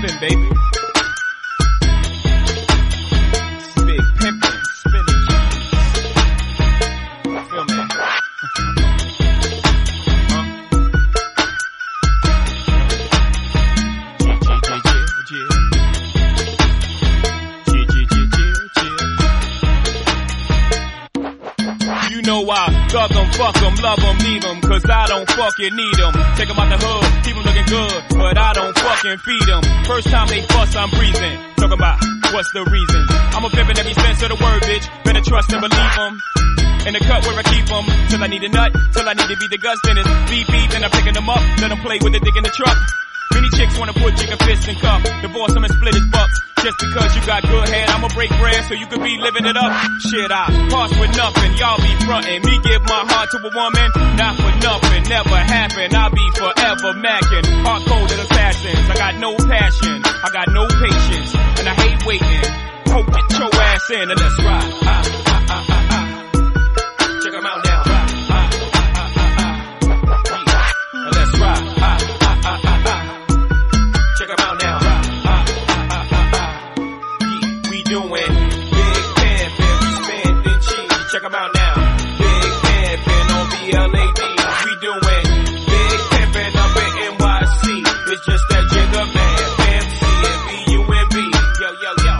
pimpin', baby. You know I thug 'em, fuck 'em, love 'em, leave 'em, cause I don't fucking need 'em. Take 'em out the hood, keep 'em looking good, but I don't fucking feed 'em. First time they fuss, I'm breathing. Talking about what's the reason? I'm a pimpin' every sense of the word, bitch. Better trust and believe 'em. In the cut where I keep 'em, till I need a nut, till I need to be the guts, then it's beep beep, then I'm picking 'em up, let 'em play with the dick in the truck. Many chicks wanna put chicken fists in cup, divorce 'em and split his bucks. Just because you got good head, I'ma break bread so you could be living it up. Shit, I pass with nothing, y'all be frontin'. Me give my heart to a woman, not for nothing, never happen. I'll be forever macking, hard coded assassins. I got no passion, I got no patience, and I hate waiting. Ho, get your ass in and let's ride. Ah, ah, BLAD. We doing big pimpin' up in NYC. It's just that Jigga Man, MC and B-U-N-B. Yo, yo, yo.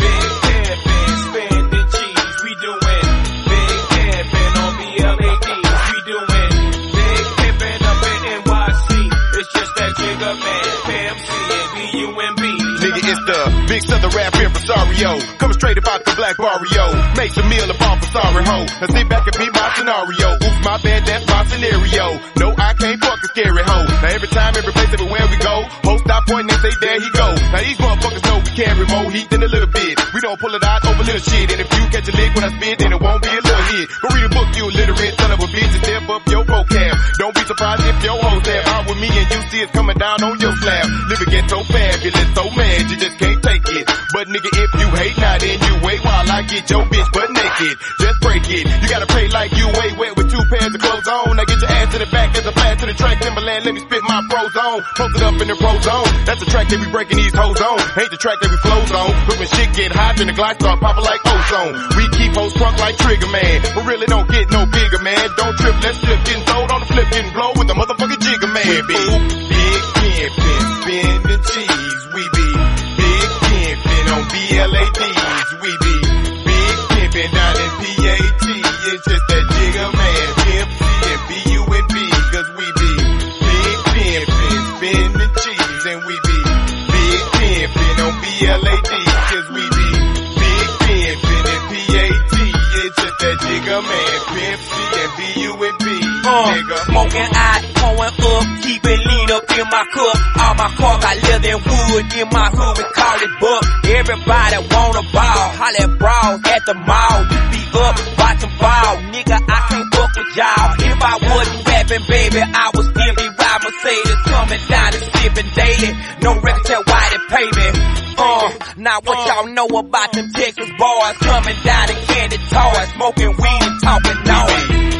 Big pimpin', spending cheese. We doing big pimpin' on BLAD. We doing big pimpin' up in NYC. It's just that Jigga Man, MC and B-U-N-B. Nigga, it's the big southern rap impresario. Coming straight about the black barrio. Makes a meal sorry hoe. Now sit back and be my scenario. Oops, my bad, that's my scenario. No, I can't fuck a scary hoe. Now every time, every place, everywhere we go, host stop pointing and say, there he go. Now these motherfuckers know we carry more heat than a little bit. We don't pull it out over little shit. And if you catch a lick when I spit, then it won't be a little hit. Go read a book, you illiterate son of a bitch, and step up your vocab. Don't be surprised if your hoes have out with me and you see it's coming down on your slab. Living get so fabulous, so mad, you just can't take it. But nigga, if you hate now, then you wait while I get your bitch butt naked. Just break it. You gotta pray like you way wet with two pairs of clothes on. Now get your ass to the back as a blast to the track. Timbaland, let me spit my pros on. Post it up in the pro zone. That's the track that we breaking these hoes on. Ain't the track that we flows on. But when shit get hot, then the glass start popping like ozone. We keep hoes crunk like Trigger Man. But really don't get no bigger, man. Don't trip, let's flip. Getting sold on the flip, getting blow with the motherfucking Jigga Man. Be big pimpin', spending cheese. Smoking out, pouring up, keeping lean up in my cup. All my car got leather and wood in my hood, we call it buck. Everybody wanna ball, holla at brawls at the mall. We be up, watching ball, nigga, I can't fuck with y'all. If I wasn't rapping, baby, I would still be riding Mercedes, coming down and sipping daily. No record tell why they pay me. Uh, now what y'all know about them Texas boys coming down in candy toys, smoking weed and talking. Noise,